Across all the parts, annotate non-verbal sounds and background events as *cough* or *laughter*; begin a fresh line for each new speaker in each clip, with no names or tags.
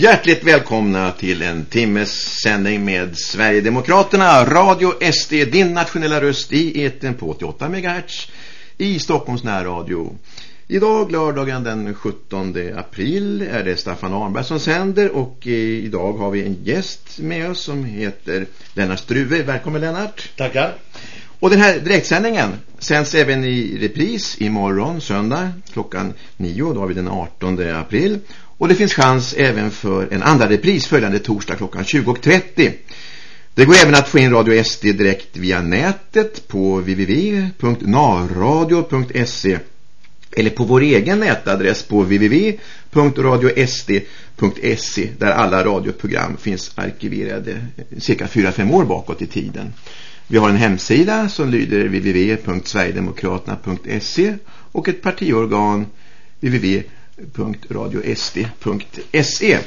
Hjärtligt välkomna till en timmes sändning med Sverigedemokraterna, Radio SD, din nationella röst i eten på 88 MHz i Stockholms närradio. Idag, lördagen den 17 april, är det Staffan Arnberg som sänder och eh, idag har vi en gäst med oss som heter Lennart Struve. Välkommen Lennart.
Tackar.
Och den här direktsändningen sänds även i repris imorgon, söndag, klockan 9, då har vi den 18 april. Och det finns chans även för en andra repris följande torsdag klockan 20.30. Det går även att få in Radio SD direkt via nätet på www.narradio.se eller på vår egen nätadress på www.radiosd.se där alla radioprogram finns arkiverade cirka 4-5 år bakåt i tiden. Vi har en hemsida som lyder www.sverigedemokraterna.se och ett partiorgan www.radiosd.se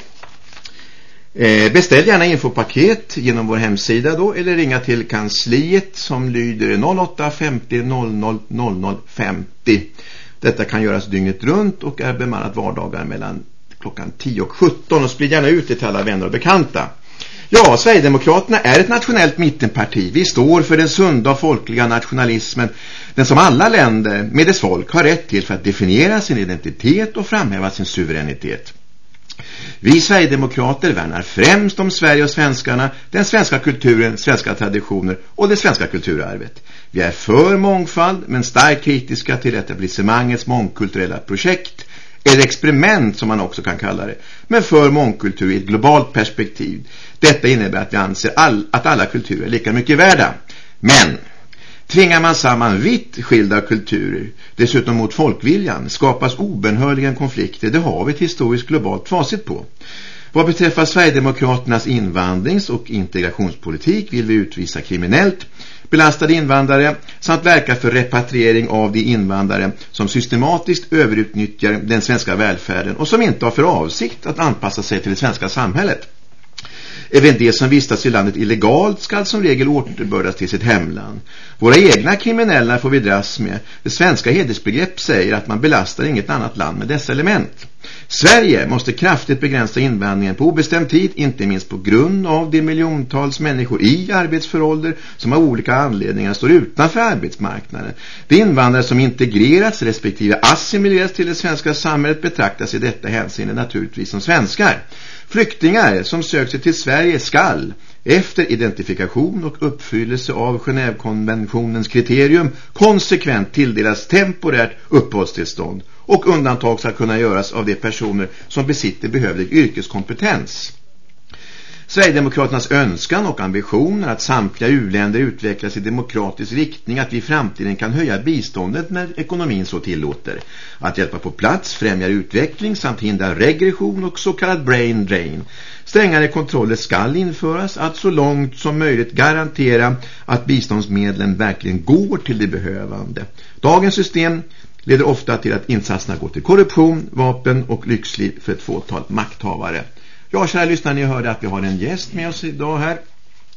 eh, Beställ gärna infopaket genom vår hemsida då eller ringa till kansliet som lyder 08 50 00 00 50. Detta kan göras dygnet runt och är bemannat vardagar mellan klockan 10 och 17 och sprid gärna ut det till alla vänner och bekanta. Ja, Sverigedemokraterna är ett nationellt mittenparti. Vi står för den sunda och folkliga nationalismen, den som alla länder med dess folk har rätt till för att definiera sin identitet och framhäva sin suveränitet. Vi Sverigedemokrater värnar främst om Sverige och svenskarna, den svenska kulturen, svenska traditioner och det svenska kulturarvet. Vi är för mångfald men starkt kritiska till etablissemangets mångkulturella projekt ett experiment som man också kan kalla det, men för mångkultur i ett globalt perspektiv. Detta innebär att vi anser all, att alla kulturer är lika mycket värda. Men tvingar man samman vitt skilda kulturer, dessutom mot folkviljan, skapas obenhörligen konflikter. Det har vi ett historiskt globalt facit på. Vad beträffar Sverigedemokraternas invandrings- och integrationspolitik vill vi utvisa kriminellt belastade invandrare samt verka för repatriering av de invandrare som systematiskt överutnyttjar den svenska välfärden och som inte har för avsikt att anpassa sig till det svenska samhället. Även de som vistas i landet illegalt ska som regel återbördas till sitt hemland. Våra egna kriminella får vi dras med. Det svenska hedersbegrepp säger att man belastar inget annat land med dessa element. Sverige måste kraftigt begränsa invandringen på obestämd tid, inte minst på grund av de miljontals människor i arbetsförålder som av olika anledningar står utanför arbetsmarknaden. De invandrare som integrerats respektive assimilerats till det svenska samhället betraktas i detta hänseende naturligtvis som svenskar. Flyktingar som sökt sig till Sverige skall efter identifikation och uppfyllelse av Genèvekonventionens kriterium konsekvent tilldelas temporärt uppehållstillstånd och undantag ska kunna göras av de personer som besitter behövlig yrkeskompetens. Sverigedemokraternas önskan och ambition är att samtliga uländer utvecklas i demokratisk riktning att vi i framtiden kan höja biståndet när ekonomin så tillåter. Att hjälpa på plats främjar utveckling samt hindra regression och så kallad brain drain. Strängare kontroller skall införas att så långt som möjligt garantera att biståndsmedlen verkligen går till de behövande. Dagens system leder ofta till att insatserna går till korruption, vapen och lyxliv för ett fåtal makthavare. Ja, kära lyssnare, ni hörde att vi har en gäst med oss idag här,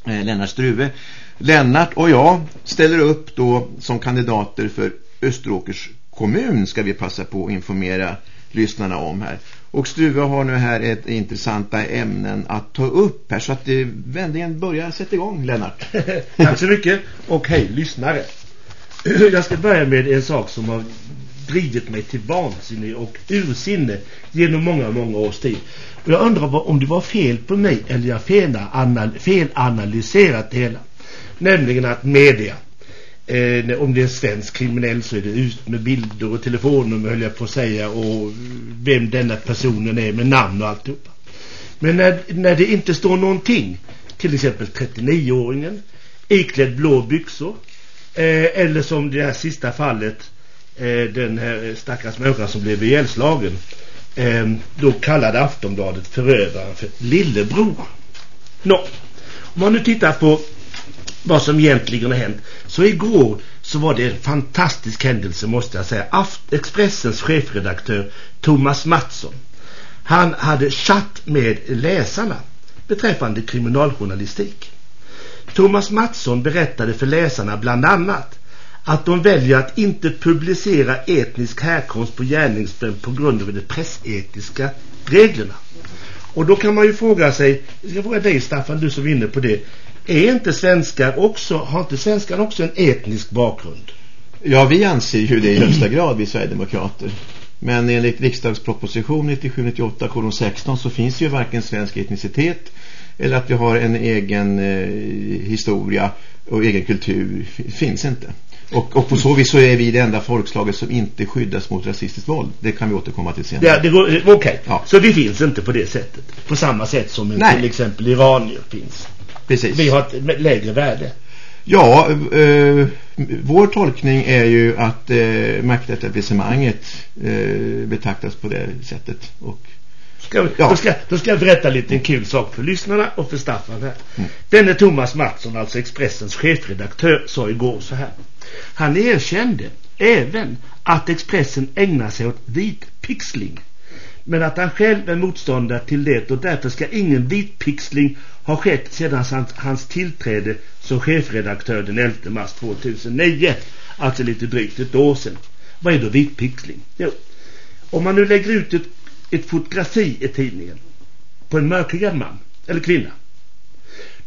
eh, Lennart Struve. Lennart och jag ställer upp då som kandidater för Österåkers kommun ska vi passa på att informera lyssnarna om här. Och Struve har nu här ett intressanta ämnen att ta upp här så att det vändningen börjar sätta igång, Lennart. *laughs*
Tack så mycket och hej lyssnare. *laughs* Jag ska börja med en sak som har drivit mig till vansinne och ursinne genom många, många års tid. Och jag undrar om det var fel på mig eller jag felanalyserat det hela. Nämligen att media, eh, om det är en svensk kriminell så är det ut med bilder och telefonnummer höll jag på att säga och vem denna personen är med namn och alltihopa. Men när, när det inte står någonting, till exempel 39-åringen, iklädd blå byxor, eh, eller som det här sista fallet, eh, den här eh, stackars människan som blev ihjälslagen, eh, då kallade Aftonbladet förövaren för lillebror. Nå, om man nu tittar på vad som egentligen har hänt. Så igår så var det en fantastisk händelse måste jag säga. Aft Expressens chefredaktör Thomas Mattsson. Han hade chatt med läsarna beträffande kriminaljournalistik. Thomas Mattsson berättade för läsarna bland annat att de väljer att inte publicera etnisk härkomst på gärningsmän på grund av de pressetiska reglerna. Och då kan man ju fråga sig, jag ska fråga dig Staffan, du som är inne på det. Är inte svenskar också, har inte svenskar också en etnisk bakgrund?
Ja, vi anser ju det i högsta grad, vi Sverigedemokrater. Men enligt riksdagsproposition 97-98 16 så finns ju varken svensk etnicitet eller att vi har en egen eh, historia och egen kultur finns inte. Och, och på så vis så är vi det enda folkslaget som inte skyddas mot rasistiskt våld. Det kan vi återkomma till senare.
Ja, det Okej, okay. ja. så vi finns inte på det sättet. På samma sätt som Nej. till exempel iranier finns.
Precis.
Vi har ett lägre värde.
Ja, eh, vår tolkning är ju att eh, maktetablissemanget eh, betraktas på det sättet. Och,
ska, ja. då, ska, då ska jag berätta lite en kul sak för lyssnarna och för Staffan här. Mm. Denne Thomas Mattsson, alltså Expressens chefredaktör, sa igår så här. Han erkände även att Expressen ägnar sig åt vitpixling men att han själv är motståndare till det och därför ska ingen vitpixling ha skett sedan hans, hans tillträde som chefredaktör den 11 mars 2009, alltså lite drygt ett år sedan. Vad är då vitpixling? Jo, om man nu lägger ut ett, ett fotografi i tidningen på en mörkhyad man eller kvinna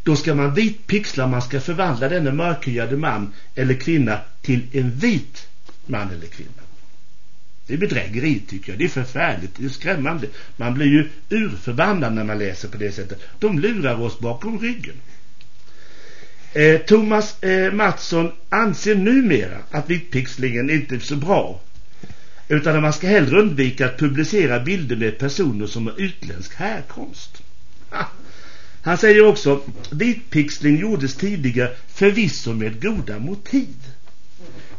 då ska man vitpixla, man ska förvandla denna mörkhyade man eller kvinna till en vit man eller kvinna. Det är bedrägeri tycker jag. Det är förfärligt. Det är skrämmande. Man blir ju urförbannad när man läser på det sättet. De lurar oss bakom ryggen. Eh, Thomas eh, Mattsson anser numera att vitpixlingen inte är så bra. Utan att man ska hellre undvika att publicera bilder med personer som har utländsk härkomst. Han säger också vitpixling gjordes tidigare förvisso med goda motiv.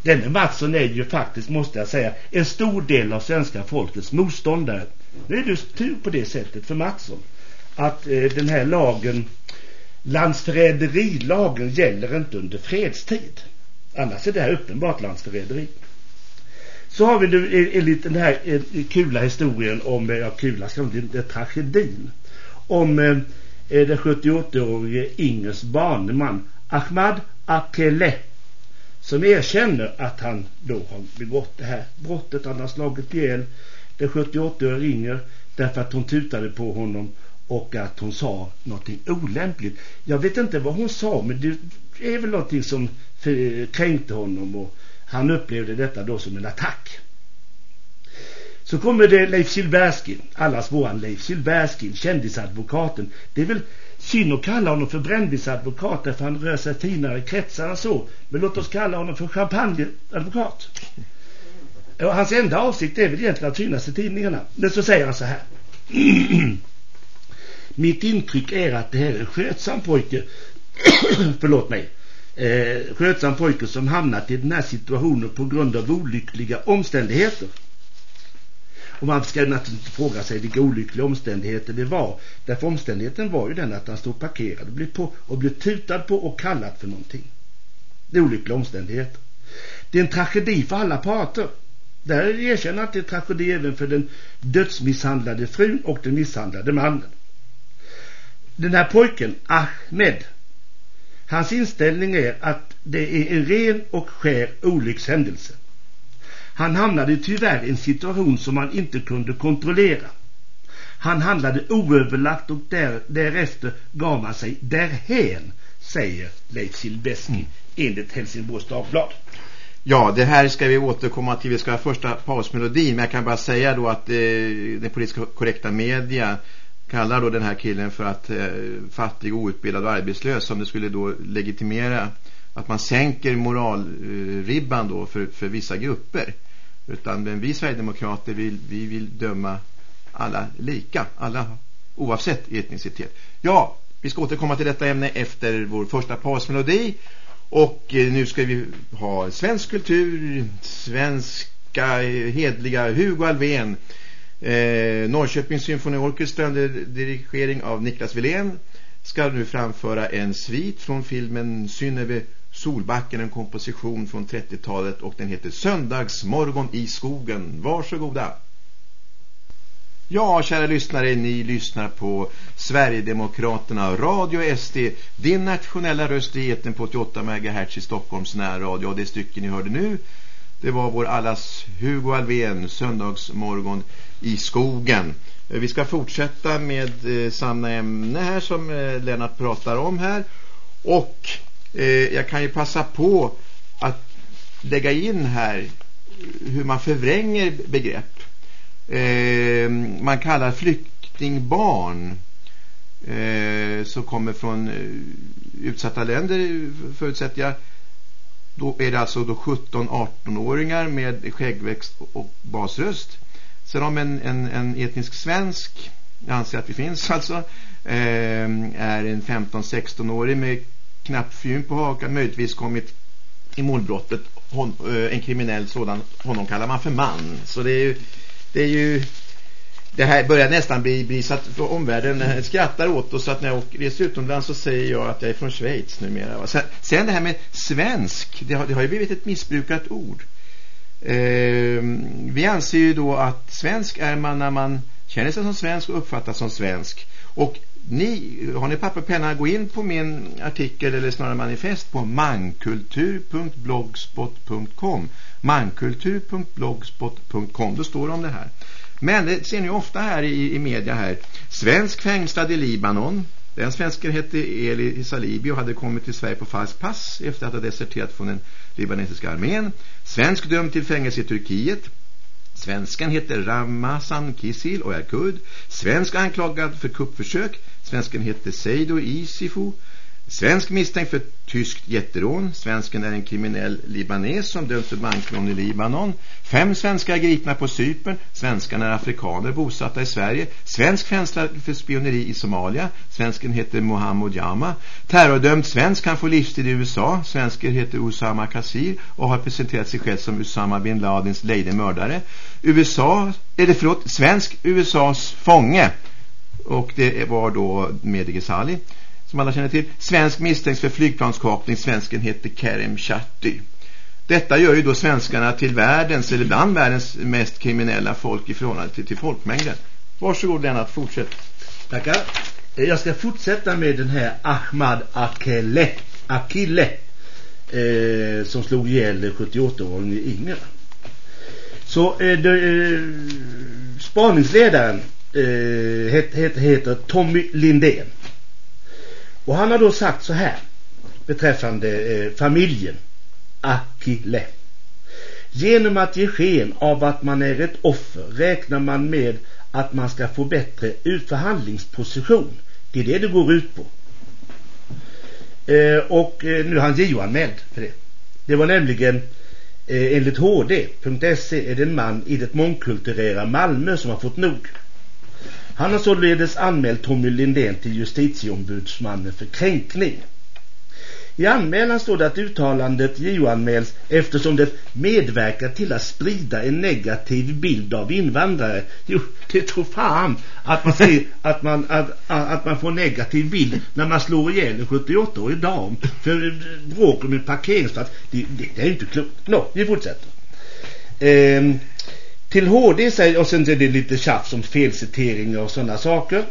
Denne Mattsson är ju faktiskt, måste jag säga, en stor del av svenska folkets motståndare. Nu är det tur på det sättet för Mattsson att eh, den här lagen, landsförräderilagen, gäller inte under fredstid. Annars är det här uppenbart landsförräderi. Så har vi nu en liten här en, kula historien om, eh, ja kula ska inte, tragedin, om eh, eh den 78-årige Ingers barneman Ahmad Akele som erkänner att han då har begått det här brottet. Han har slagit ihjäl den 78-årige ringer därför att hon tutade på honom och att hon sa någonting olämpligt. Jag vet inte vad hon sa men det är väl någonting som eh, kränkte honom och han upplevde detta då som en attack. Så kommer det Leif Silberskin, allas våran Leif Silberskin, kändisadvokaten. Det är väl synd att kalla honom för brännvinsadvokat därför han rör sig finare kretsar än så. Men låt oss kalla honom för champagneadvokat. Och hans enda avsikt är väl egentligen att synas i tidningarna. Men så säger han så här. *clears throat* Mitt intryck är att det här är en skötsam pojke. *clears throat* Förlåt mig. Eh, skötsam pojke som hamnat i den här situationen på grund av olyckliga omständigheter. Och man ska naturligtvis inte fråga sig vilka olyckliga omständigheter det var. Därför omständigheten var ju den att han stod parkerad och blev, på, och blev tutad på och kallad för någonting. Det är olyckliga omständigheter. Det är en tragedi för alla parter. Där erkänner att det är tragedi även för den dödsmisshandlade frun och den misshandlade mannen. Den här pojken, Ahmed, hans inställning är att det är en ren och skär olyckshändelse. Han hamnade tyvärr i en situation som han inte kunde kontrollera. Han handlade oöverlagt och där, därefter gav han sig därhen, säger Leif Silbeski mm. enligt Helsingborgs Dagblad.
Ja, det här ska vi återkomma till. Vi ska ha första pausmelodin, men jag kan bara säga då att eh, den politiska korrekta media kallar då den här killen för att eh, fattig, outbildad och arbetslös som det skulle då legitimera att man sänker moralribban då för, för vissa grupper. Utan men vi Sverigedemokrater vill, vi vill döma alla lika, alla oavsett etnicitet. Ja, vi ska återkomma till detta ämne efter vår första pausmelodi. Och eh, nu ska vi ha svensk kultur, svenska eh, hedliga Hugo Alvén eh, Norrköpings symfoniorkester under dirigering av Niklas Wilén ska nu framföra en svit från filmen Synneve Solbacken, en komposition från 30-talet och den heter Söndagsmorgon i skogen. Varsågoda! Ja, kära lyssnare, ni lyssnar på Sverigedemokraterna Radio SD, din nationella röst i eten på 88 MHz i Stockholms närradio. Och det stycke ni hörde nu det var vår allas Hugo Alvén, söndagsmorgon i skogen. Eh, vi ska fortsätta med eh, samma ämne här som eh, Lennart pratar om här. Och jag kan ju passa på att lägga in här hur man förvränger begrepp. Man kallar flyktingbarn eh, som kommer från utsatta länder förutsätter jag då är det alltså då 17-18-åringar med skäggväxt och basröst. Sen om en, en, en etnisk svensk, jag anser att det finns alltså, eh, är en 15-16-årig med knappt fjun på hakan, möjligtvis kommit i målbrottet, hon, eh, en kriminell sådan, honom kallar man för man. Så det är ju, det är ju det här börjar nästan bli, bli så att omvärlden eh, skrattar åt oss så att när jag reser utomlands så säger jag att jag är från Schweiz numera. Sen, sen det här med svensk, det har, det har ju blivit ett missbrukat ord. Eh, vi anser ju då att svensk är man när man känner sig som svensk och uppfattas som svensk. Och ni, har ni papper och penna, gå in på min artikel eller snarare manifest på mankultur.blogspot.com mankultur.blogspot.com Då står det om det här. Men det ser ni ofta här i, i media här. Svensk fängslad i Libanon. Den svensken hette Eli Salibi och hade kommit till Sverige på falskt pass efter att ha deserterat från den libanesiska armén. Svensk dömd till fängelse i Turkiet. Svensken heter Ramazan Kisil och är kurd. Svensk anklagad för kuppförsök. Svensken heter Seido Isifu. Svensk misstänkt för tyskt jätterån. Svensken är en kriminell libanes som dömts för bankrån i Libanon. Fem svenskar gripna på Cypern. Svenskarna är afrikaner bosatta i Sverige. Svensk fängslad för spioneri i Somalia. Svensken heter Mohammed Jama. Terrordömd svensk kan få livstid i USA. Svensken heter Osama Kassir och har presenterat sig själv som Osama bin Ladins lejdemördare. USA, eller förlåt, svensk USAs fånge. Och det var då Mehdi Sali som alla känner till. Svensk misstänks för flygplanskapning. Svensken heter Kerem Chatty. Detta gör ju då svenskarna till världens, eller bland världens mest kriminella folk i förhållande till, till folkmängden. Varsågod Lennart, fortsätt.
Tackar. Jag ska fortsätta med den här Ahmad Akele, Akile eh, som slog ihjäl 78-åringen i Inger. Så eh, de, eh, spaningsledaren eh, heter, heter Tommy Lindén. Och han har då sagt så här beträffande eh, familjen Akile. Genom att ge sken av att man är ett offer räknar man med att man ska få bättre utförhandlingsposition. Det är det det går ut på. Eh, och eh, nu är han JO-anmäld för det. Det var nämligen eh, enligt hd.se är det en man i det mångkulturella Malmö som har fått nog. Han har således anmält Tommy Lindén till justitieombudsmannen för kränkning. I anmälan står det att uttalandet JO-anmäls eftersom det medverkar till att sprida en negativ bild av invandrare. Jo, det tror fan att man säger *laughs* att man, att, att man får negativ bild när man slår ihjäl en 78-årig dam för bråk om en parkeringsplats. Det, det, det är inte klokt. Nå, vi fortsätter. Ehm, till HD säger, och sen är det lite tjafs om felciteringar och sådana saker.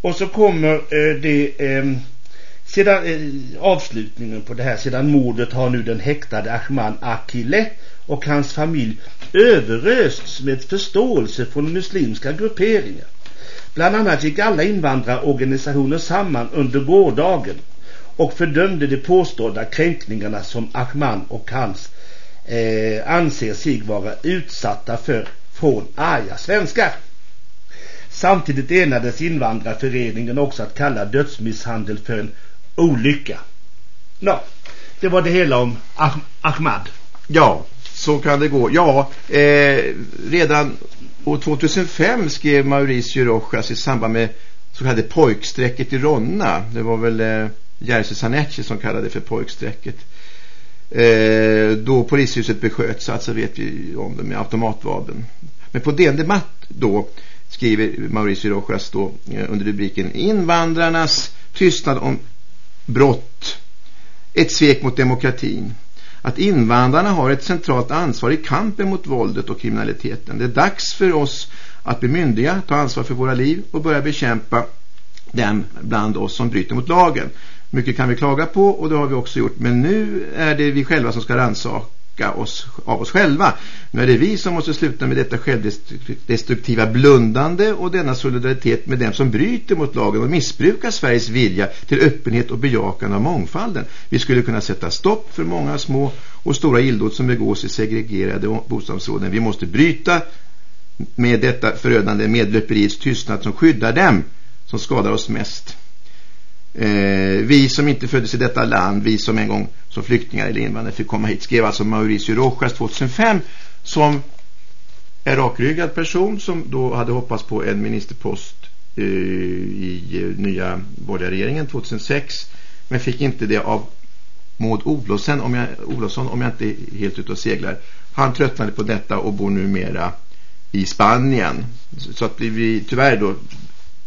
Och så kommer eh, det eh, sedan eh, avslutningen på det här sedan mordet har nu den häktade Ahman Akile och hans familj överösts med förståelse från muslimska grupperingar. Bland annat gick alla invandrarorganisationer samman under gårdagen och fördömde de påstådda kränkningarna som Ahman och hans eh, anser sig vara utsatta för från arga svenskar. Samtidigt enades invandrarföreningen också att kalla dödsmisshandel för en olycka. Nå, det var det hela om ah Ahmad.
Ja, så kan det gå. Ja, eh, redan år 2005 skrev Mauricio Rojas i samband med så kallade pojksträcket i Ronna. Det var väl eh, Jerzy Sanecci som kallade det för pojksträcket eh, då polishuset besköts, alltså vet vi om det med automatvapen. Men på DN Debatt då skriver Mauricio Rojas då eh, under rubriken Invandrarnas tystnad om brott. Ett svek mot demokratin. Att invandrarna har ett centralt ansvar i kampen mot våldet och kriminaliteten. Det är dags för oss att bli myndiga, ta ansvar för våra liv och börja bekämpa dem bland oss som bryter mot lagen. Mycket kan vi klaga på och det har vi också gjort. Men nu är det vi själva som ska rannsaka oss, av oss själva. Nu är det vi som måste sluta med detta självdestruktiva blundande och denna solidaritet med dem som bryter mot lagen och missbrukar Sveriges vilja till öppenhet och bejakande av mångfalden. Vi skulle kunna sätta stopp för många små och stora illdåd som begås i segregerade bostadsområden. Vi måste bryta med detta förödande medlöperiets tystnad som skyddar dem som skadar oss mest. Eh, vi som inte föddes i detta land, vi som en gång som flyktingar eller invandrare fick komma hit, skrev alltså Mauricio Rojas 2005 som en rakryggad person som då hade hoppats på en ministerpost eh, i eh, nya borgerliga regeringen 2006 men fick inte det av Maud Olofsson om jag, Olofsson om jag inte är helt ute och seglar. Han tröttnade på detta och bor numera i Spanien. Så att vi tyvärr då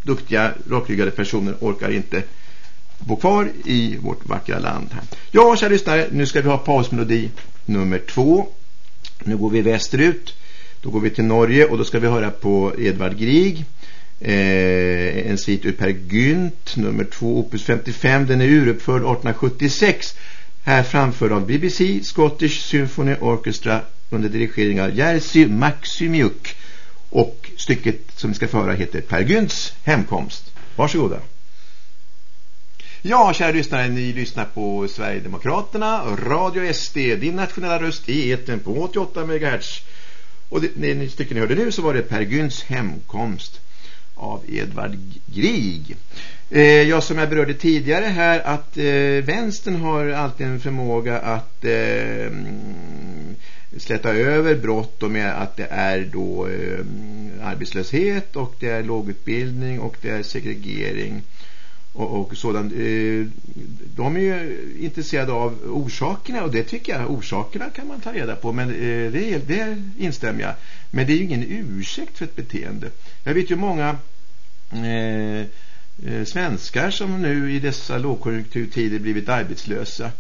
duktiga rakryggade personer orkar inte bo kvar i vårt vackra land här. Ja, kära lyssnare, nu ska vi ha pausmelodi nummer två. Nu går vi västerut. Då går vi till Norge och då ska vi höra på Edvard Grieg. Eh, en svit ur Per Gynt, nummer två, opus 55. Den är uruppförd 1876. Här framförd av BBC Scottish Symphony Orchestra under dirigering av Jerzy Maximiuk. Och stycket som vi ska föra heter Per Gynts hemkomst. Varsågoda. Ja, kära lyssnare, ni lyssnar på Sverigedemokraterna, Radio SD, din nationella röst i eten på 88 MHz. Och det, ni, stycken ni hörde nu så var det Per Gynts hemkomst av Edvard Grieg. Eh, jag som jag berörde tidigare här att eh, vänstern har alltid en förmåga att eh, släta över brott och med att det är då eh, arbetslöshet och det är lågutbildning och det är segregering och, och sådant. Eh, de är ju intresserade av orsakerna och det tycker jag, orsakerna kan man ta reda på men eh, det, det instämmer jag. Men det är ju ingen ursäkt för ett beteende. Jag vet ju många eh, eh, svenskar som nu i dessa lågkonjunkturtider blivit arbetslösa.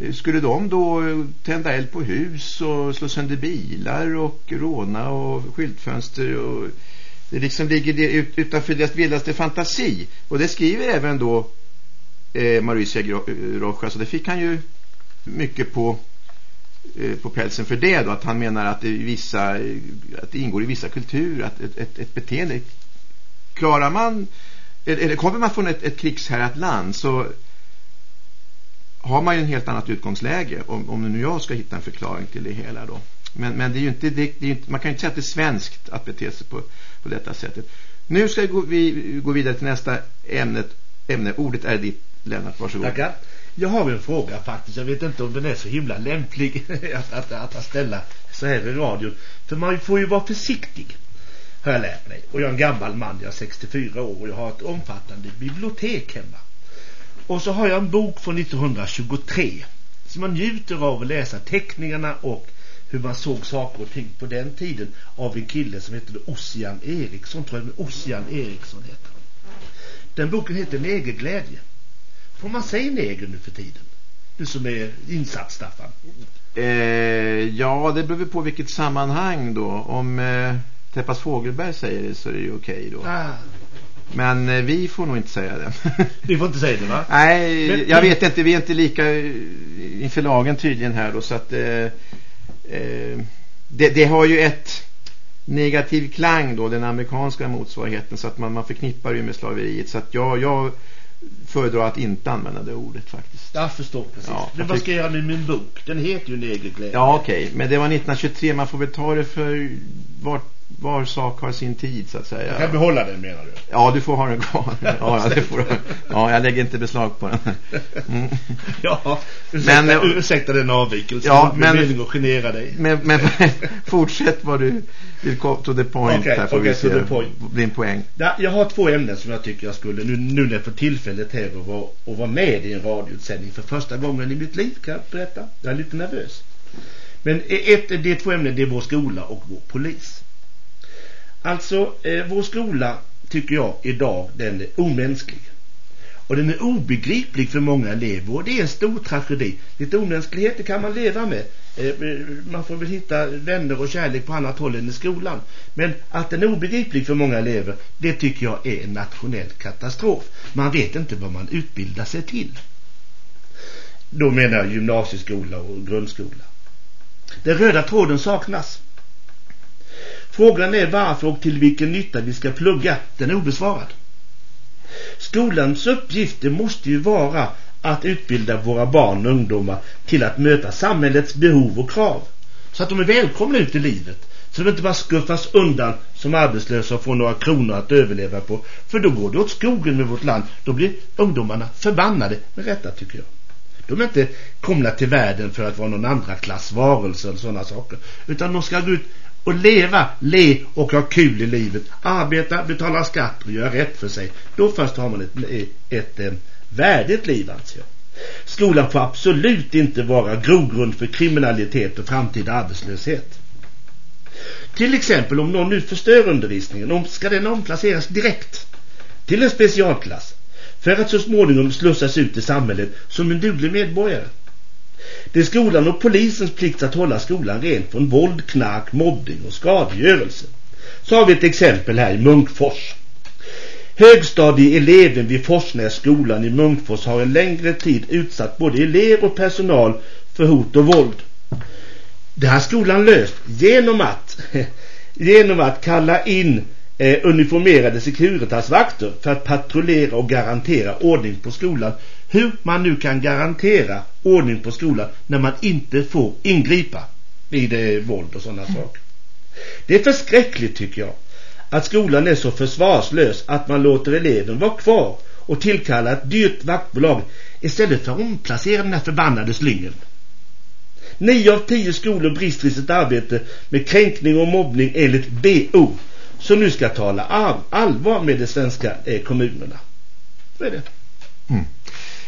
Eh, skulle de då tända eld på hus och slå sönder bilar och råna och skyltfönster och det liksom ligger det ut, utanför deras vildaste fantasi. Och det skriver även då eh, Mauricio eh, Rojas. Och det fick han ju mycket på, eh, på pälsen för det då. Att han menar att det, vissa, eh, att det ingår i vissa kulturer. Att ett, ett, ett beteende. Klarar man, eller kommer man från ett, ett krigshärrat land så har man ju en helt annat utgångsläge. Om, om nu jag ska hitta en förklaring till det hela då. Men, men det är ju inte, det, det är inte, man kan ju inte säga att det är svenskt att bete sig på, på detta sättet. Nu ska vi gå, vidare till nästa ämnet, ämne. Ordet är ditt, Lennart. Varsågod.
Tackar. Jag har en fråga faktiskt. Jag vet inte om den är så himla lämplig *laughs* att, att, att, att ställa så här i radion. För man får ju vara försiktig. Har jag lärt mig. Och jag är en gammal man. Jag är 64 år och jag har ett omfattande bibliotek hemma. Och så har jag en bok från 1923. Som man njuter av att läsa teckningarna och hur man såg saker och ting på den tiden av en kille som hette Ossian Eriksson, tror jag, men Ossian Eriksson heter Den boken heter Negerglädje. Får man säga neger nu för tiden? Du som är insatt, Staffan.
Eh, ja, det beror på vilket sammanhang då. Om eh, Teppas Fågelberg säger det så är det ju okej okay då. Ah. Men eh, vi får nog inte säga det. *laughs*
vi får inte säga det va?
Nej, men, jag vet inte. Vi är inte lika eh, inför lagen tydligen här då. Så att Eh, det, det, har ju ett negativ klang då, den amerikanska motsvarigheten så att man, man förknippar ju med slaveriet så att jag, jag föredrar att inte använda det ordet faktiskt.
Jag förstår precis. Ja, Men vad ska jag göra med min bok? Den heter ju Negerglädje.
Ja okej, okay. men det var 1923, man får väl ta det för vart var sak har sin tid så att säga.
Jag kan behålla den menar du?
Ja, du får ha den kvar. *laughs* Ja, det får du. ja jag lägger inte beslag på den.
Mm. *laughs* Ja, ursäkta, men, ursäkta den avvikelsen. Ja, men, men, att genera dig.
Men, men *laughs* fortsätt vad du vill to the point okay, får okay, se to the point. din poäng.
Ja, jag har två ämnen som jag tycker jag skulle, nu, nu när jag får tillfället här att vara, att vara med i en radioutsändning för första gången i mitt liv kan jag berätta. Jag är lite nervös. Men ett, det är två ämnen, det är vår skola och vår polis. Alltså, eh, vår skola tycker jag idag den är omänsklig. Och den är obegriplig för många elever och det är en stor tragedi. Lite omänsklighet kan man leva med. Eh, man får väl hitta vänner och kärlek på annat håll än i skolan. Men att den är obegriplig för många elever, det tycker jag är en nationell katastrof. Man vet inte vad man utbildar sig till. Då menar jag gymnasieskola och grundskola. Den röda tråden saknas. Frågan är varför och till vilken nytta vi ska plugga. Den är obesvarad. Skolans uppgift det måste ju vara att utbilda våra barn och ungdomar till att möta samhällets behov och krav. Så att de är välkomna ut i livet. Så de inte bara skuffas undan som arbetslösa och får några kronor att överleva på. För då går det åt skogen med vårt land. Då blir ungdomarna förbannade. Med rätta tycker jag. De är inte komna till världen för att vara någon andra klass varelse eller sådana saker. Utan de ska gå ut och leva, le och ha kul i livet. Arbeta, betala skatt och göra rätt för sig. Då först har man ett, ett, ett, värdigt liv anser jag. Skolan får absolut inte vara grogrund för kriminalitet och framtida arbetslöshet. Till exempel om någon nu förstör undervisningen, om, ska den omplaceras direkt till en specialklass för att så småningom slussas ut i samhället som en duglig medborgare. Det är skolan och polisens plikt att hålla skolan ren från våld, knark, mobbning och skadegörelse. Så har vi ett exempel här i Munkfors. Högstadieeleven vid Forsnässkolan i Munkfors har en längre tid utsatt både elev och personal för hot och våld. Det har skolan löst genom att, *laughs* genom att kalla in eh, uniformerade Securitasvakter för att patrullera och garantera ordning på skolan. Hur man nu kan garantera ordning på skolan när man inte får ingripa vid eh, våld och sådana saker. Det är förskräckligt tycker jag att skolan är så försvarslös att man låter eleven vara kvar och tillkalla ett dyrt vaktbolag istället för att omplacera den här förbannade slyngen. Nio av tio skolor brister i sitt arbete med kränkning och mobbning enligt BO som nu ska tala allvar med de svenska eh, kommunerna. Så är det.
Mm.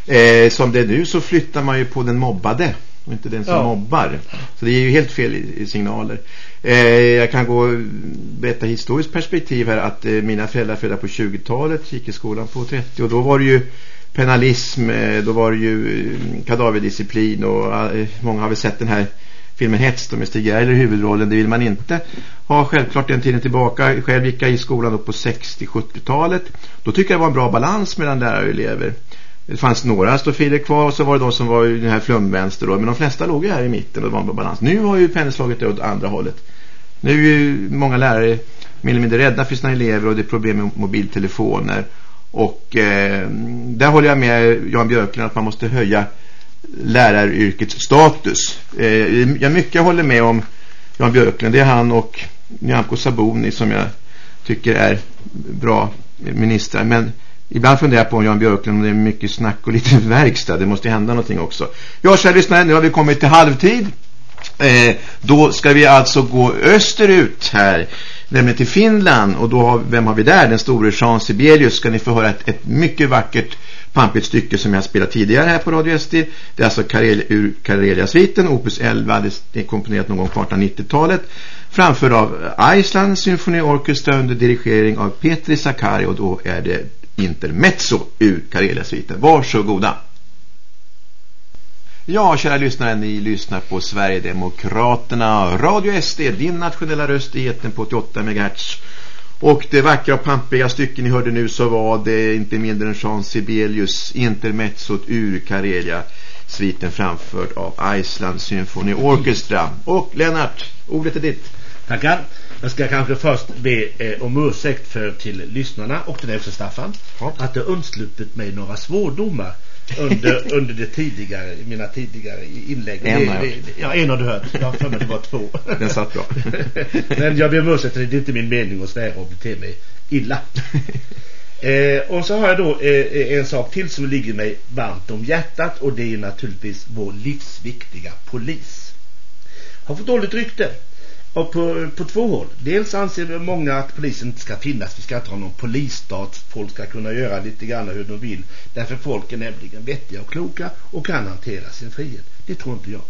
Eh, som det är nu så flyttar man ju på den mobbade och inte den som ja. mobbar. Så det är ju helt fel i, i signaler. Eh, jag kan gå berätta historiskt perspektiv här att eh, mina föräldrar födda på 20-talet gick i skolan på 30 och då var det ju penalism, eh, då var det ju eh, kadaverdisciplin och eh, många har väl sett den här filmen Hets med Stig Gerler huvudrollen, det vill man inte ha självklart den tiden tillbaka. Själv gick jag i skolan på 60-70-talet. Då tycker jag det var en bra balans mellan lärare och elever. Det fanns några stofiler kvar och så var det de som var i den här flumvänster då. Men de flesta låg ju här i mitten och det var en bra balans. Nu har ju pendelslaget åt andra hållet. Nu är ju många lärare mer eller mindre rädda för sina elever och det är problem med mobiltelefoner. Och eh, där håller jag med Jan Björklund att man måste höja läraryrkets status. Eh, jag mycket håller med om Jan Björklund. Det är han och Nyamko Sabuni som jag tycker är bra ministrar. Men ibland funderar jag på om Jan Björklund om det är mycket snack och lite *laughs* verkstad. Det måste hända någonting också. Ja, kära lyssnare, nu har vi kommit till halvtid. Eh, då ska vi alltså gå österut här nämligen till Finland och då har, vem har vi där? Den store Jean Sibelius ska ni få höra ett, ett mycket vackert pampigt stycke som jag spelat tidigare här på Radio SD. Det är alltså Karel, ur Karelia-sviten, opus 11, det är komponerat någon gång på 1890-talet. Framförd av Island Symphony Orchestra under dirigering av Petri Sakari och då är det intermezzo ur Karelia-sviten. Varsågoda! Ja, kära lyssnare, ni lyssnar på Sverigedemokraterna, Radio SD, din nationella röst i eten på 88 MHz. Och det vackra och pampiga stycken ni hörde nu så var det inte mindre än Jean Sibelius intermezzot ur Karelia sviten framförd av Iceland Symphony Orchestra. Och Lennart, ordet är ditt.
Tackar. Jag ska kanske först be eh, om ursäkt för till lyssnarna och till dig också Staffan ja. att det undsluppit mig några svårdomar under, *laughs* under det tidigare, mina tidigare inlägg.
En har
det, Ja, en har du hört. Jag för mig det var två.
Den satt bra. *laughs*
Men jag ber om ursäkt, det är inte min mening att svära och bete mig illa. *laughs* Eh, och så har jag då eh, en sak till som ligger mig varmt om hjärtat och det är naturligtvis vår livsviktiga polis. Har fått dåligt rykte. Och på, på två håll. Dels anser många att polisen inte ska finnas. Vi ska inte ha någon polisstat. Folk ska kunna göra lite grann hur de vill. Därför folk är nämligen vettiga och kloka och kan hantera sin frihet. Det tror inte jag.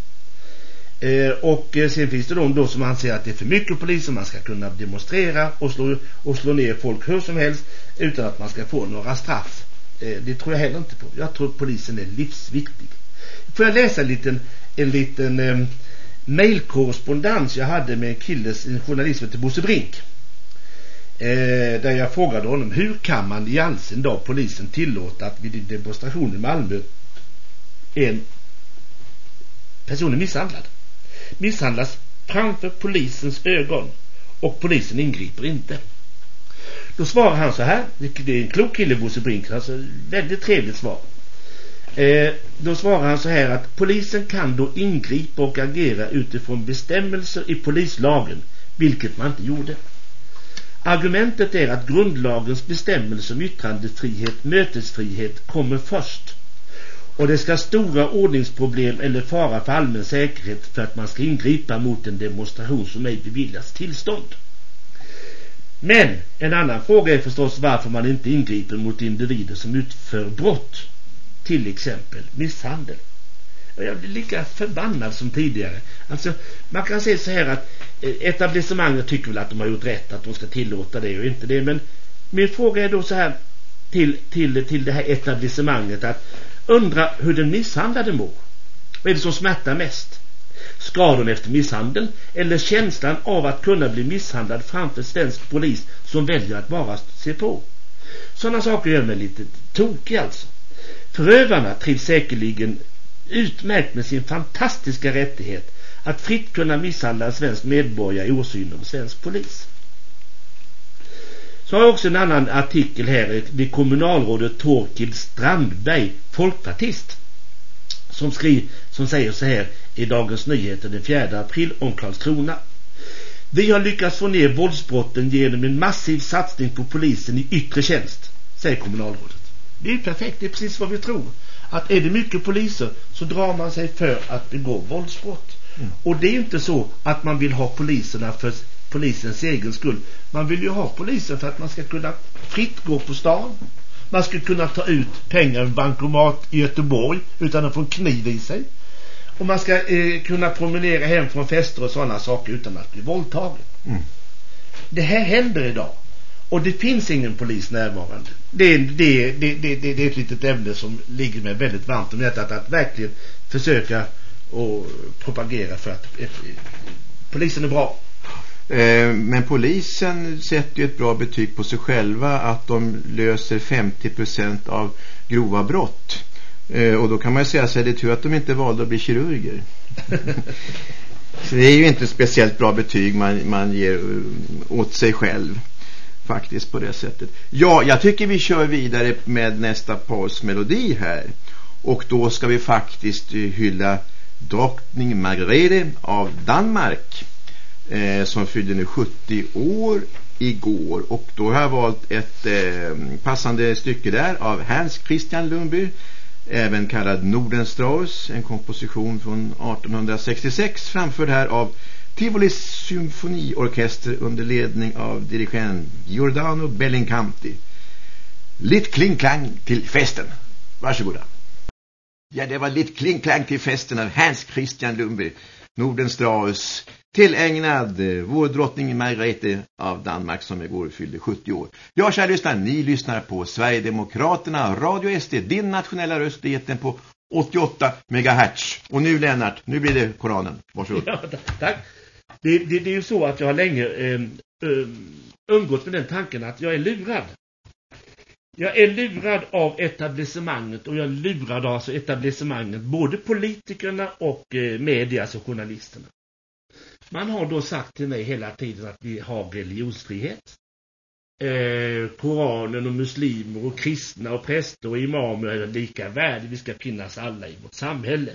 Eh, och eh, sen finns det de då som anser att det är för mycket poliser. Man ska kunna demonstrera och slå, och slå ner folk hur som helst utan att man ska få några straff. Eh, det tror jag heller inte på. Jag tror att polisen är livsviktig. Får jag läsa en liten, en liten eh, mailkorrespondens jag hade med en kille, en journalist som heter Bosse Brink. Eh, där jag frågade honom hur kan man i all sin dag polisen tillåta att vid en demonstration i Malmö en person är misshandlad. misshandlas framför polisens ögon och polisen ingriper inte. Då svarar han så här, det är en klok kille Bosse Brink, alltså väldigt trevligt svar. Eh, då svarar han så här att polisen kan då ingripa och agera utifrån bestämmelser i polislagen, vilket man inte gjorde. Argumentet är att grundlagens bestämmelser om yttrandefrihet, mötesfrihet kommer först. Och det ska stora ordningsproblem eller fara för allmän säkerhet för att man ska ingripa mot en demonstration som ej beviljas tillstånd. Men en annan fråga är förstås varför man inte ingriper mot individer som utför brott. Till exempel misshandel. Jag blir lika förbannad som tidigare. Alltså, man kan säga så här att eh, etablissemanget tycker väl att de har gjort rätt, att de ska tillåta det och inte det. Men min fråga är då så här till, till, till det här etablissemanget att undra hur den misshandlade mår. Vad är det som smärtar mest? Skadan efter misshandeln eller känslan av att kunna bli misshandlad framför svensk polis som väljer att bara se på? Sådana saker gör mig lite tokig alltså. Förövarna trivs säkerligen utmärkt med sin fantastiska rättighet att fritt kunna misshandla en svensk medborgare i osyn av svensk polis. Så har jag också en annan artikel här vid kommunalrådet Torkild Strandberg, folkpartist, som, skriver, som säger så här i Dagens Nyheter den 4 april om Karlskrona. Vi har lyckats få ner våldsbrotten genom en massiv satsning på polisen i yttre tjänst, säger kommunalrådet. Det är perfekt, det är precis vad vi tror. Att är det mycket poliser så drar man sig för att begå våldsbrott. Mm. Och det är inte så att man vill ha poliserna för polisens egen skull. Man vill ju ha polisen för att man ska kunna fritt gå på stan. Man ska kunna ta ut pengar ur bankomat i Göteborg utan att få en kniv i sig. Och man ska eh, kunna promenera hem från fester och sådana saker utan att bli våldtagen. Mm. Det här händer idag. Och det finns ingen polis närvarande. Det, det, det, det, det, är ett litet ämne som ligger mig väldigt varmt om hjärtat att verkligen försöka och propagera för att polisen är bra.
Eh, men polisen sätter ju ett bra betyg på sig själva att de löser 50% av grova brott. Eh, och då kan man ju säga sig det är tur att de inte valde att bli kirurger. *laughs* Så det är ju inte speciellt bra betyg man, man ger åt sig själv faktiskt på det sättet. Ja, jag tycker vi kör vidare med nästa pausmelodi här. Och då ska vi faktiskt eh, hylla drottning Margrethe av Danmark eh, som fyllde nu 70 år igår. Och då har jag valt ett eh, passande stycke där av Hans Christian Lundby även kallad Nordenstrauss, en komposition från 1866 framförd här av Tivolis symfoniorkester under ledning av dirigent Giordano Bellincanti. Litt kling-klang till festen. Varsågoda. Ja, det var litt kling-klang till festen av Hans Christian Lundby, Nordenstrauss, tillägnad eh, vår drottning Margrethe av Danmark som igår fyllde 70 år. Ja, kära lyssnare, ni lyssnar på Sverigedemokraterna, Radio SD, din nationella röst i på 88 megahertz. Och nu Lennart, nu blir det Koranen. Varsågod.
Ja, tack. Det, det, det är ju så att jag har länge eh, umgått med den tanken att jag är lurad. Jag är lurad av etablissemanget och jag är lurad av alltså etablissemanget, både politikerna och eh, media, alltså journalisterna. Man har då sagt till mig hela tiden att vi har religionsfrihet. Eh, Koranen och muslimer och kristna och präster och imamer är lika värde. Vi ska finnas alla i vårt samhälle.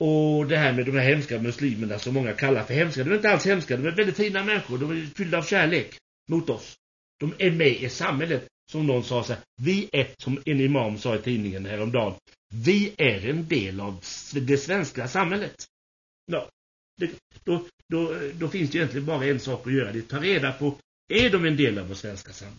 Och det här med de här hemska muslimerna som många kallar för hemska. De är inte alls hemska, de är väldigt fina människor. De är fyllda av kärlek mot oss. De är med i samhället. Som någon sa så här, vi är, som en imam sa i tidningen häromdagen, vi är en del av det svenska samhället. Ja, det, då, då, då finns det egentligen bara en sak att göra, det är att ta reda på, är de en del av vårt svenska samhälle?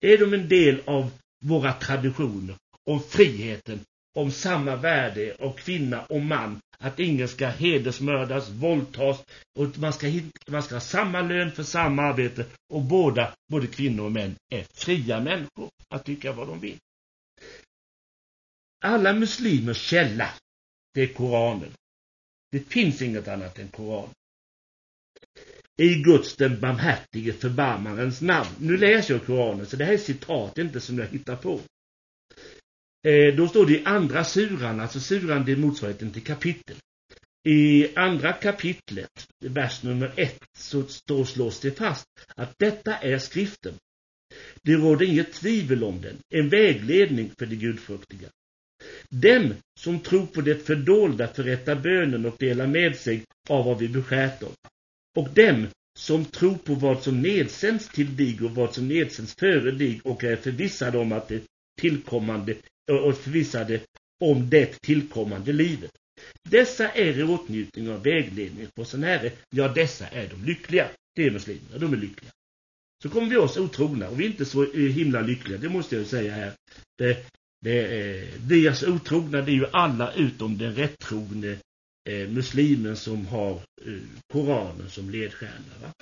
Är de en del av våra traditioner, om friheten, om samma värde av kvinna och man, att ingen ska hedersmördas, våldtas och man ska, man ska ha samma lön för samma arbete och båda, både kvinnor och män, är fria människor att tycka vad de vill. Alla muslimers källa, det är Koranen. Det finns inget annat än Koranen. I Guds den barmhärtige förbarmarens namn. Nu läser jag Koranen, så det här är citat, inte som jag hittar på. Eh, då står det i andra suran, alltså suran det är motsvarigheten till kapitel. I andra kapitlet, vers nummer ett, så, så slås det fast att detta är skriften. Det råder inget tvivel om den, en vägledning för de gudfruktiga. Dem som tror på det fördolda förrättar bönen och delar med sig av vad vi beskärt dem. Och dem som tror på vad som nedsänds till dig och vad som nedsänds före dig och är förvissade om att det tillkommande och förvissade om det tillkommande livet. Dessa är i åtnjutning av vägledning på sin Herre. Ja, dessa är de lyckliga. Det är muslimerna, de är lyckliga. Så kommer vi oss otrogna och vi är inte så eh, himla lyckliga, det måste jag säga här. Det, det eh, är, är otrogna, det är ju alla utom den rättrogne eh, muslimen som har eh, Koranen som ledstjärna. Va?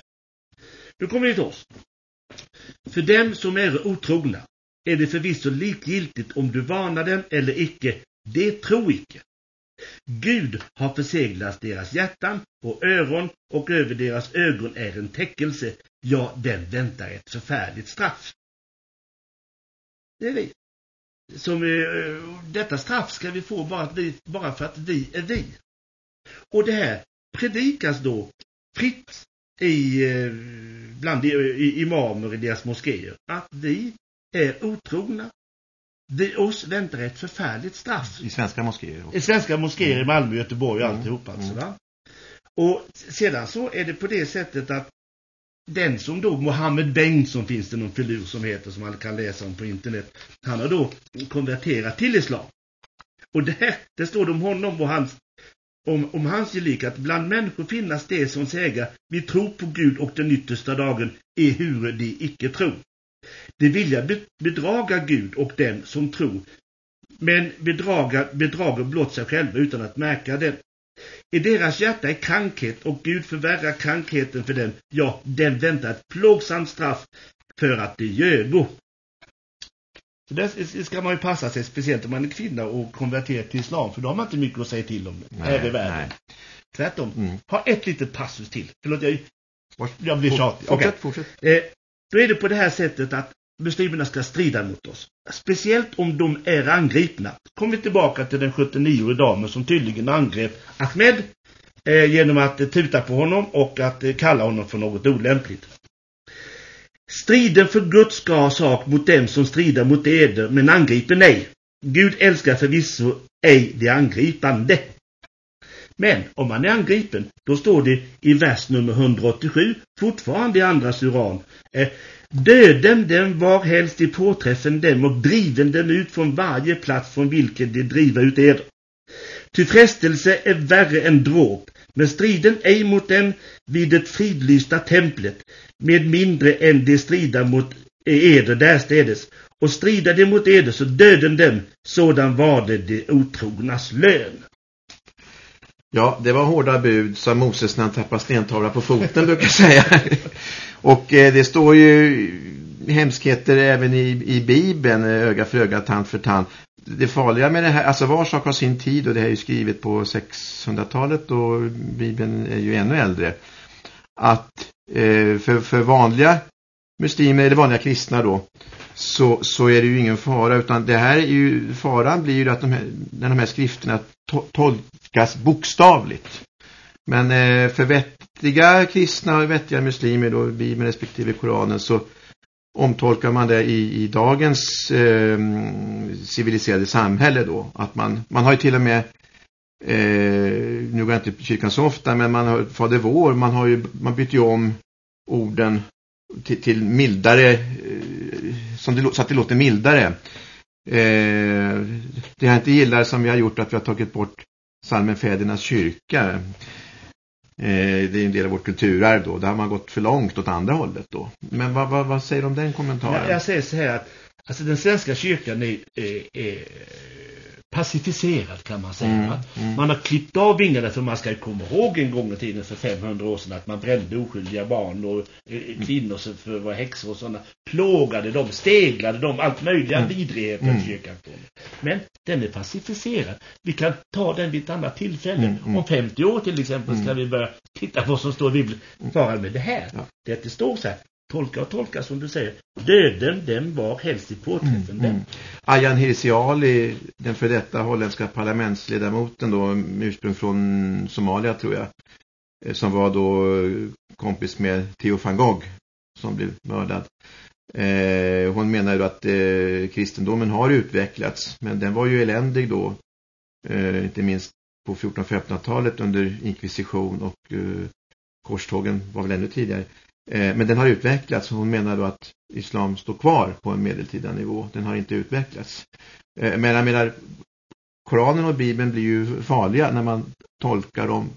Nu kommer vi till oss. För dem som är otrogna är det förvisso likgiltigt om du varnar dem eller icke. Det tror icke. Gud har förseglat deras hjärtan och öron och över deras ögon är en täckelse. Ja, den väntar ett förfärligt straff. Det är vi. Som, eh, detta straff ska vi få bara, att vi, bara för att vi är vi. Och det här predikas då fritt i, eh, bland imamer i deras moskéer att vi är otrogna. Vi, oss väntar ett förfärligt straff.
I svenska moskéer?
I svenska moskéer i Malmö, Göteborg och mm. alltihop alltså. Mm. Va? Och sedan så är det på det sättet att den som då, Mohammed Bengtsson finns det någon filur som heter som man kan läsa om på internet. Han har då konverterat till islam. Och det, det står det om honom och hans om, om hans gelik att bland människor finnas det som säger vi tror på Gud och den yttersta dagen är hur de icke tror. De vilja bedraga Gud och den som tror men bedraga, bedrager blott sig själva utan att märka det. I deras hjärta är krankhet och Gud förvärrar krankheten för dem. Ja, den väntar ett plågsamt straff för att de gögo. Så det ska man ju passa sig, speciellt om man är kvinna och konverterar till islam, för då har man inte mycket att säga till om det här i världen. Nej. Tvärtom. Mm. Ha ett litet passus till. Förlåt, jag, jag blir tjatig.
Fortsätt, fortsätt.
Eh, då är det på det här sättet att muslimerna ska strida mot oss. Speciellt om de är angripna. Kommer vi tillbaka till den 79 damen som tydligen angrep Ahmed eh, genom att eh, tuta på honom och att eh, kalla honom för något olämpligt. Striden för Guds ska sak mot dem som strider mot eder men angriper nej. Gud älskar förvisso ej de angripande. Men om man är angripen, då står det i vers nummer 187, fortfarande i andras uran, eh, Döden den var helst i påträffen dem och driven dem ut från varje plats från vilken de driva ut eder. Ty frestelse är värre än dråp, men striden ej mot dem vid det fridlysta templet, med mindre än de strida mot eder därstädes. Och strida de mot eder så döden dem, sådan var det de otrognas lön.
Ja, det var hårda bud, sa Moses när han tappade stentavla på foten, brukar jag säga. *laughs* Och eh, det står ju hemskheter även i, i Bibeln, öga för öga, tand för tand. Det farliga med det här, alltså var sak har sin tid och det här är ju skrivet på 600-talet och Bibeln är ju ännu äldre. Att eh, för, för vanliga muslimer eller vanliga kristna då så, så är det ju ingen fara utan det här är ju, faran blir ju att de här, när de här skrifterna to tolkas bokstavligt. Men eh, för vettiga kristna och vettiga muslimer då, Bibeln respektive Koranen så omtolkar man det i, i dagens eh, civiliserade samhälle då. Att man, man har ju till och med eh, nu går jag inte på kyrkan så ofta men man har Fader vår, man har ju man byter ju om orden till, till mildare eh, som det, så att det låter mildare. Eh, det jag inte gillar som vi har gjort att vi har tagit bort salmen Fädernas kyrka. Eh, det är en del av vårt kulturarv då. Där har man gått för långt åt andra hållet då. Men vad, vad, vad säger du om den kommentaren?
Jag, jag säger så här att alltså den svenska kyrkan är, är, är pacificerad kan man säga. Mm, mm. Man har klippt av vingarna för man ska komma ihåg en gång i tiden för 500 år sedan att man brände oskyldiga barn och eh, kvinnor för att vara häxor och sådana. Plågade dem, steglade dem, allt möjliga mm. vidrigheter mm. kyrkan på. Men den är pacificerad. Vi kan ta den vid ett annat tillfälle. Mm, mm. Om 50 år till exempel ska vi börja titta på vad som står i Bibeln. Faran med det här, ja. det, det står så här. Tolka och tolka som du säger. Döden, den var helst i påträffen. Mm, mm.
Ayaan Hirsi Ali, den för detta holländska parlamentsledamoten då, ursprung från Somalia tror jag, eh, som var då kompis med Theo van Gogh som blev mördad. Eh, hon menar ju att eh, kristendomen har utvecklats men den var ju eländig då eh, inte minst på 1400-1500-talet under inkvisition och eh, korstågen var väl ännu tidigare. Eh, men den har utvecklats och hon menar då att islam står kvar på en medeltida nivå. Den har inte utvecklats. Eh, men jag menar, Koranen och Bibeln blir ju farliga när man tolkar dem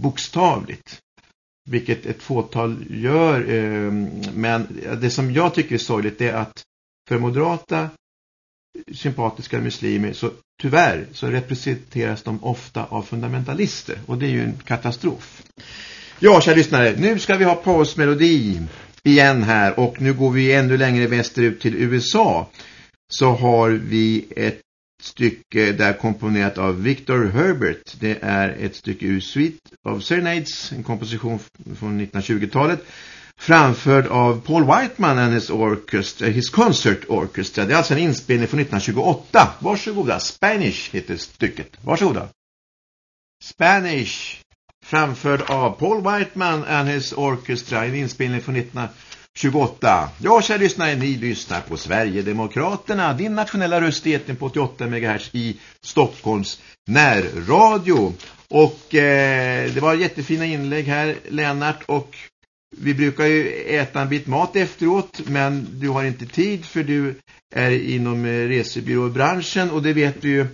bokstavligt. Vilket ett fåtal gör. Eh, men det som jag tycker är sorgligt är att för moderata sympatiska muslimer så tyvärr så representeras de ofta av fundamentalister och det är ju en katastrof. Ja, kära lyssnare, nu ska vi ha pausmelodi igen här och nu går vi ännu längre västerut till USA. Så har vi ett stycke där komponerat av Victor Herbert. Det är ett stycke ur Suite of Serenades, en komposition från 1920-talet. Framförd av Paul Whiteman and his orchestra, his concert orchestra. Det är alltså en inspelning från 1928. Varsågoda, Spanish heter stycket. Varsågoda. Spanish framförd av Paul Whiteman and his orchestra, i en inspelning från 1928. Ja, kära lyssnare, ni lyssnar på Sverigedemokraterna, din nationella rösteten på 88 MHz i Stockholms närradio. Och eh, det var jättefina inlägg här, Lennart, och vi brukar ju äta en bit mat efteråt, men du har inte tid för du är inom eh, resebyråbranschen och det vet du ju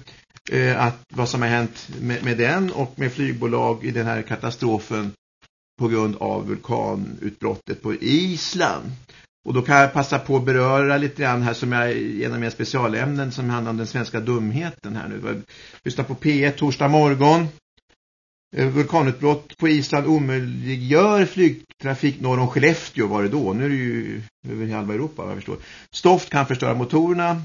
Eh, att vad som har hänt med, med den och med flygbolag i den här katastrofen på grund av vulkanutbrottet på Island. Och då kan jag passa på att beröra lite grann här som jag genom mina specialämnen som handlar om den svenska dumheten här nu. Lyssna på P1 torsdag morgon. Eh, vulkanutbrott på Island omöjliggör flygtrafik norr om Skellefteå var det då. Nu är det ju över halva Europa vad jag förstår. Stoft kan förstöra motorerna.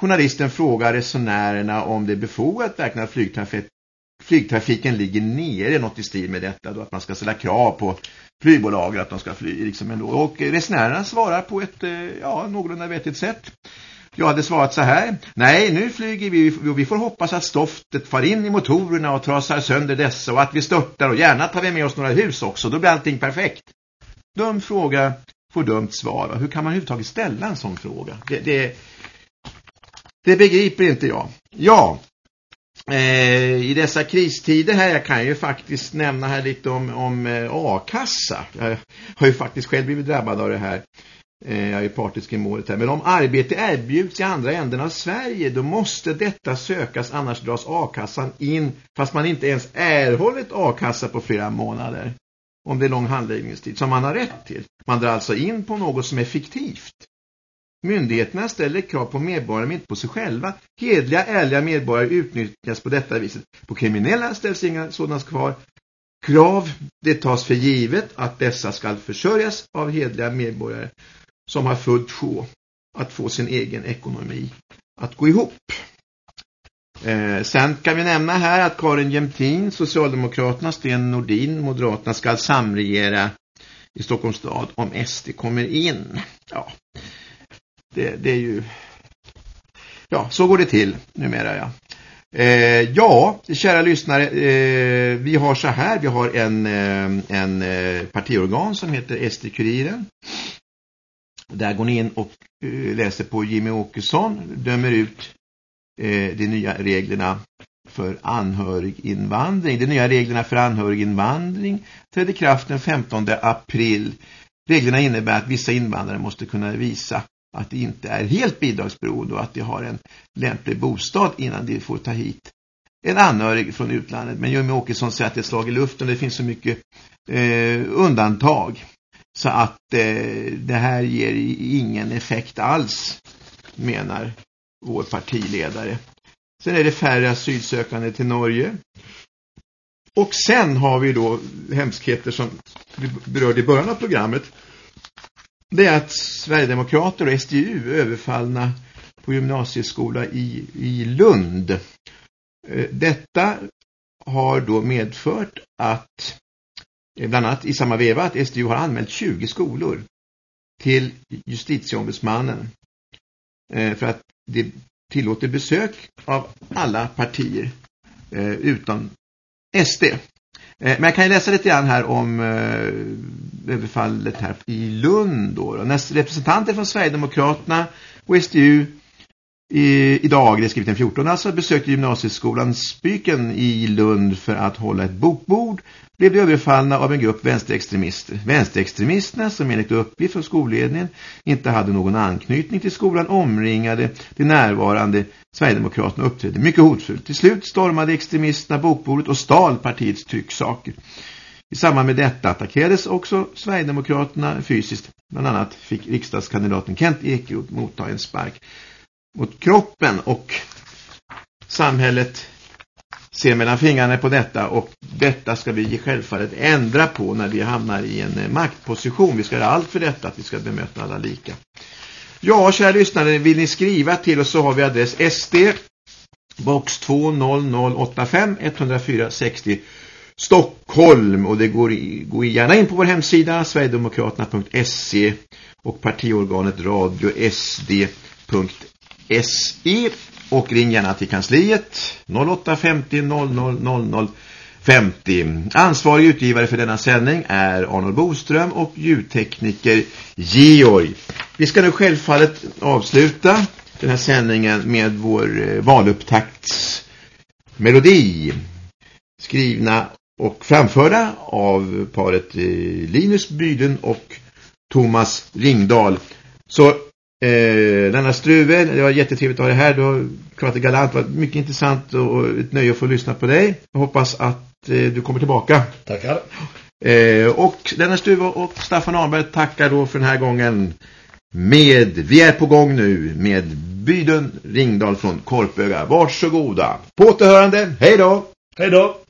Journalisten frågar resenärerna om det är befogat verkligen att flygtrafik, flygtrafiken ligger nere något i stil med detta. Då, att man ska ställa krav på flygbolagen att de ska fly. Liksom ändå. Och resenärerna svarar på ett eh, ja, någorlunda vettigt sätt. Jag hade svarat så här. Nej, nu flyger vi och vi får hoppas att stoftet far in i motorerna och trasar sönder dessa och att vi störtar och gärna tar vi med oss några hus också. Då blir allting perfekt. Dum fråga får dumt svar. Hur kan man överhuvudtaget ställa en sån fråga? Det, det, det begriper inte jag. Ja, eh, i dessa kristider här, jag kan ju faktiskt nämna här lite om, om eh, A-kassa. Jag har ju faktiskt själv blivit drabbad av det här. Eh, jag är partisk i målet här. Men om arbete erbjuds i andra änden av Sverige då måste detta sökas annars dras A-kassan in fast man inte ens erhållit A-kassa på flera månader. Om det är lång handläggningstid som man har rätt till. Man drar alltså in på något som är fiktivt. Myndigheterna ställer krav på medborgare men inte på sig själva. Hedliga, ärliga medborgare utnyttjas på detta viset. På kriminella ställs inga sådana kvar. Krav, det tas för givet att dessa ska försörjas av hedliga medborgare som har fullt sjå att få sin egen ekonomi att gå ihop. Eh, sen kan vi nämna här att Karin Jämtin, Socialdemokraterna, Sten Nordin, Moderaterna ska samregera i Stockholms stad om SD kommer in. Ja, det, det är ju... Ja, så går det till numera, ja. Eh, ja, kära lyssnare, eh, vi har så här, vi har en, eh, en eh, partiorgan som heter SD-kuriren. Där går ni in och eh, läser på Jimmy Åkesson, dömer ut eh, de nya reglerna för anhöriginvandring. De nya reglerna för anhöriginvandring trädde kraft den 15 april. Reglerna innebär att vissa invandrare måste kunna visa att de inte är helt bidragsberoende och att de har en lämplig bostad innan de får ta hit en anhörig från utlandet. Men Jimmy Åkesson säger att det är slag i luften. Det finns så mycket eh, undantag. Så att eh, det här ger ingen effekt alls, menar vår partiledare. Sen är det färre asylsökande till Norge. Och sen har vi då hemskheter som vi berörde i början av programmet. Det är att Sverigedemokrater och SDU överfallna på gymnasieskola i, i Lund. Eh, detta har då medfört att Eh, bland annat i samma veva att SDU har anmält 20 skolor till justitieombudsmannen eh, för att det tillåter besök av alla partier eh, utan SD. Men jag kan ju läsa lite grann här om överfallet här i Lund då. När representanter från Sverigedemokraterna och SDU i, idag, det är skrivet den 14, alltså besökte gymnasieskolan Spyken i Lund för att hålla ett bokbord blev de överfallna av en grupp vänsterextremister. Vänsterextremisterna som enligt uppgift från skolledningen inte hade någon anknytning till skolan omringade de närvarande Sverigedemokraterna uppträdde mycket hotfullt. Till slut stormade extremisterna bokbordet och stal partiets trycksaker. I samband med detta attackerades också Sverigedemokraterna fysiskt. Bland annat fick riksdagskandidaten Kent Ekeroth motta en spark mot kroppen och samhället ser mellan fingrarna på detta och detta ska vi självfallet ändra på när vi hamnar i en eh, maktposition. Vi ska göra allt för detta, att vi ska bemöta alla lika. Ja, kära lyssnare, vill ni skriva till oss så har vi adress SD box 20085 104 60 Stockholm och det går, går gärna in på vår hemsida sverigedemokraterna.se och partiorganet radio SE och ring gärna till kansliet 0850 00 00 50. Ansvarig utgivare för denna sändning är Arnold Boström och ljudtekniker Georg. Vi ska nu självfallet avsluta den här sändningen med vår eh, valupptaktsmelodi skrivna och framförda av paret eh, Linus Byden och Thomas Ringdal. Så Eh, Lennart Struve, det var jättetrevligt att ha dig här. Du har pratat galant, det var mycket intressant och ett nöje att få lyssna på dig. Jag hoppas att eh, du kommer tillbaka.
Tackar.
Eh, och Lennart Struve och Staffan Arnberg tackar då för den här gången med Vi är på gång nu med Byden Ringdal från Korpöga. Varsågoda. På återhörande, hej då!
Hej då!